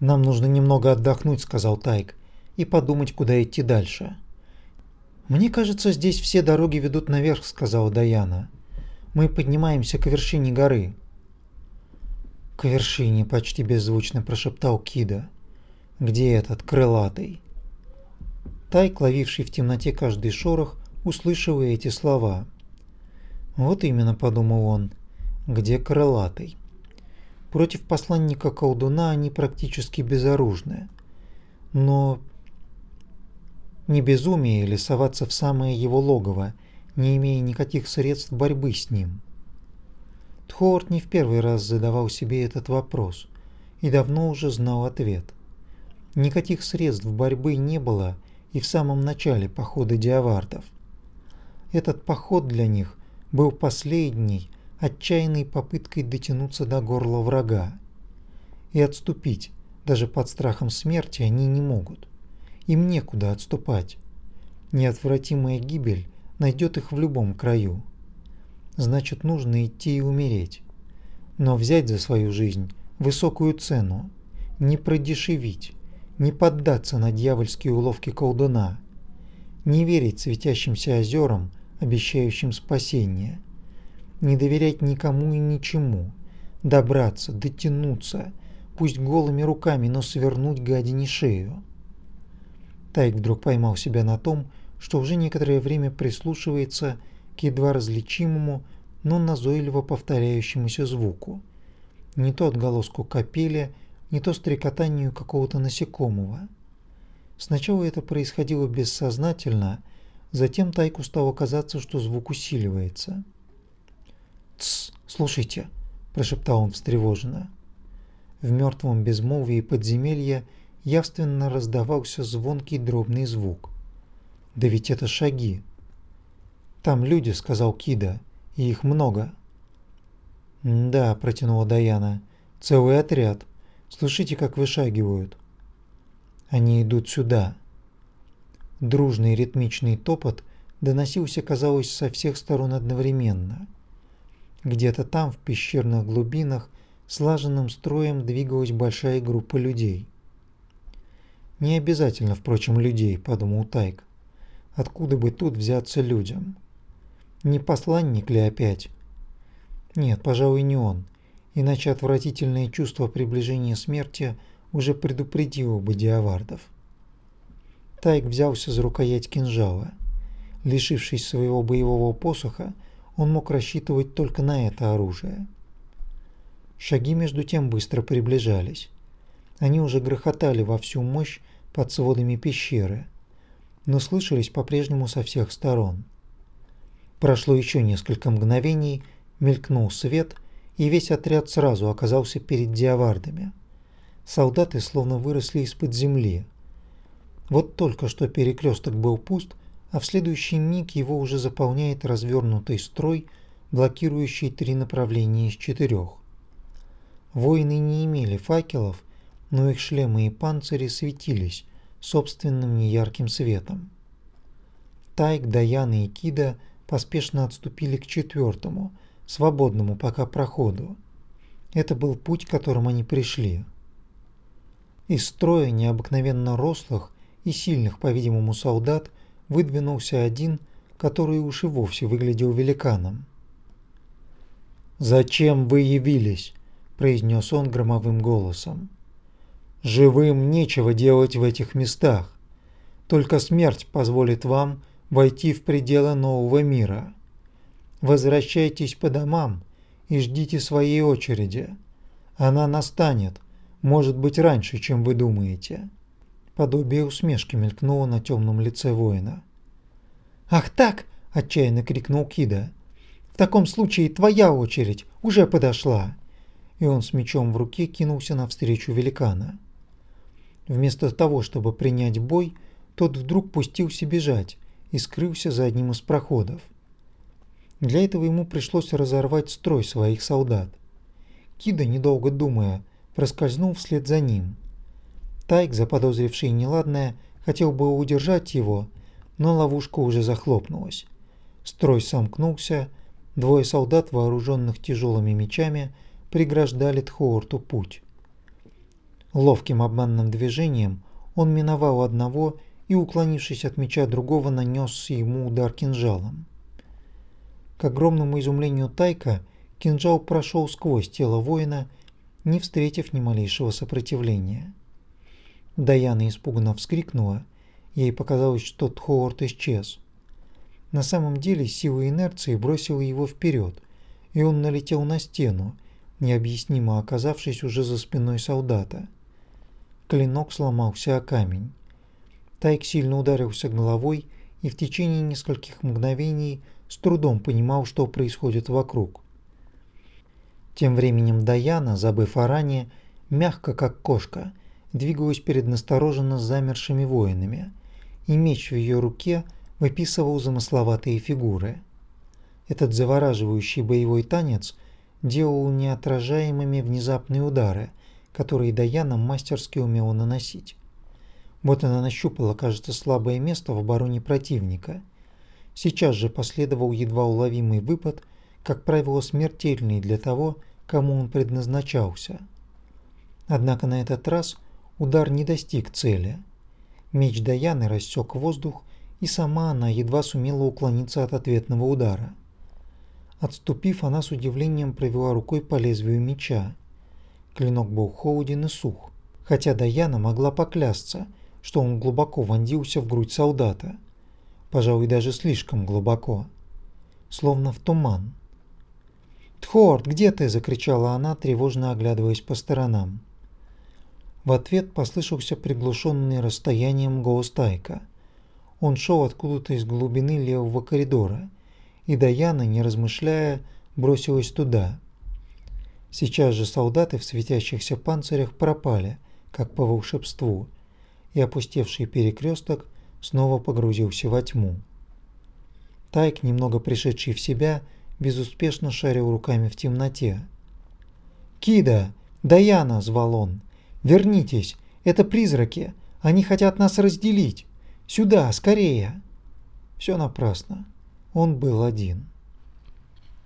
«Нам нужно немного отдохнуть», — сказал Тайк, — «и подумать, куда идти дальше». «Мне кажется, здесь все дороги ведут наверх», — сказала Даяна. «Мы поднимаемся к вершине горы». «К вершине», — почти беззвучно прошептал Кида. «Где этот крылатый?» Тайк, ловивший в темноте каждый шорох, услышал эти слова. «Вот именно», — подумал он, — «где крылатый?» Против посланника колдуна они практически безоружны. Но не безумие ли соваться в самое его логово, не имея никаких средств борьбы с ним? Тхорт не в первый раз задавал себе этот вопрос и давно уже знал ответ. Никаких средств борьбы не было и в самом начале похода диавардов. Этот поход для них был последней, отчаянной попыткой дотянуться до горла врага. И отступить, даже под страхом смерти, они не могут. Им некуда отступать. Неотвратимая гибель найдет их в любом краю. Значит, нужно идти и умереть. Но взять за свою жизнь высокую цену, не продешевить, не поддаться на дьявольские уловки колдуна, не верить светящимся озерам, обещающим спасение – не доверять никому и ничему, добраться, дотянуться, пусть голыми руками, но свернуть гадине шею. Тайк вдруг поймал себя на том, что уже некоторое время прислушивается к едва различимому, но назойливо повторяющемуся звуку. Не то отголоску капели, не то стрекотанию какого-то насекомого. Сначала это происходило бессознательно, затем Тайку стало казаться, что звук усиливается. «Тсс, слушайте», – прошептал он встревоженно. В мертвом безмолвии подземелья явственно раздавался звонкий дробный звук. «Да ведь это шаги!» «Там люди», – сказал Кида, – «и их много». «Да», – протянула Даяна, – «целый отряд. Слышите, как вышагивают?» «Они идут сюда». Дружный ритмичный топот доносился, казалось, со всех сторон одновременно – где-то там, в пещерных глубинах, слаженным строем двигалась большая группа людей. Не обязательно, впрочем, людей, подумал Тайк. Откуда бы тут взяться людям? Не посланник ли опять? Нет, пожалуй, не он. Иначе отвратительное чувство приближения смерти уже предупредило бы диавардов. Тайк взялся за рукоять кинжала. Лишившись своего боевого посоха, он мог рассчитывать только на это оружие. Шаги между тем быстро приближались. Они уже грохотали во всю мощь под сводами пещеры, но слышались по-прежнему со всех сторон. Прошло еще несколько мгновений, мелькнул свет, и весь отряд сразу оказался перед диавардами. Солдаты словно выросли из-под земли. Вот только что перекресток был пуст, а в следующий миг его уже заполняет развернутый строй, блокирующий три направления из четырех. Воины не имели факелов, но их шлемы и панцири светились собственным неярким светом. Тайк, Даяна и Кида поспешно отступили к четвертому, свободному пока проходу. Это был путь, которым они пришли. Из строя необыкновенно рослых и сильных, по-видимому, солдат – выдвинулся один, который уж и вовсе выглядел великаном. «Зачем вы явились?» – произнес он громовым голосом. «Живым нечего делать в этих местах. Только смерть позволит вам войти в пределы нового мира. Возвращайтесь по домам и ждите своей очереди. Она настанет, может быть, раньше, чем вы думаете». Подобие усмешки мелькнуло на темном лице воина. «Ах так!» – отчаянно крикнул Кида. «В таком случае твоя очередь уже подошла!» И он с мечом в руке кинулся навстречу великана. Вместо того, чтобы принять бой, тот вдруг пустился бежать и скрылся за одним из проходов. Для этого ему пришлось разорвать строй своих солдат. Кида, недолго думая, проскользнул вслед за ним – Тайк, заподозривший неладное, хотел бы удержать его, но ловушка уже захлопнулась. Строй сомкнулся, двое солдат, вооруженных тяжелыми мечами, преграждали Тхоорту путь. Ловким обманным движением он миновал одного и, уклонившись от меча другого, нанес ему удар кинжалом. К огромному изумлению Тайка кинжал прошел сквозь тело воина, не встретив ни малейшего сопротивления. Даяна испуганно вскрикнула, ей показалось, что Тхоорт исчез. На самом деле сила инерции бросила его вперед, и он налетел на стену, необъяснимо оказавшись уже за спиной солдата. Клинок сломался о камень. Тайк сильно ударился головой и в течение нескольких мгновений с трудом понимал, что происходит вокруг. Тем временем Даяна, забыв о ране, мягко как кошка, двигалась перед настороженно замершими воинами, и меч в ее руке выписывал замысловатые фигуры. Этот завораживающий боевой танец делал неотражаемыми внезапные удары, которые Даяна мастерски умела наносить. Вот она нащупала, кажется, слабое место в обороне противника. Сейчас же последовал едва уловимый выпад, как правило, смертельный для того, кому он предназначался. Однако на этот раз удар не достиг цели. Меч Даяны рассек воздух, и сама она едва сумела уклониться от ответного удара. Отступив, она с удивлением провела рукой по лезвию меча. Клинок был холоден и сух, хотя Даяна могла поклясться – что он глубоко вонзился в грудь солдата. Пожалуй, даже слишком глубоко. Словно в туман. «Тхорд, где ты?» – закричала она, тревожно оглядываясь по сторонам. В ответ послышался приглушенный расстоянием голос Тайка. Он шел откуда-то из глубины левого коридора, и Даяна, не размышляя, бросилась туда. Сейчас же солдаты в светящихся панцирях пропали, как по волшебству, и опустевший перекресток снова погрузился во тьму. Тайк, немного пришедший в себя, безуспешно шарил руками в темноте. «Кида! Даяна!» – звал он. «Вернитесь! Это призраки! Они хотят нас разделить! Сюда, скорее!» Все напрасно. Он был один.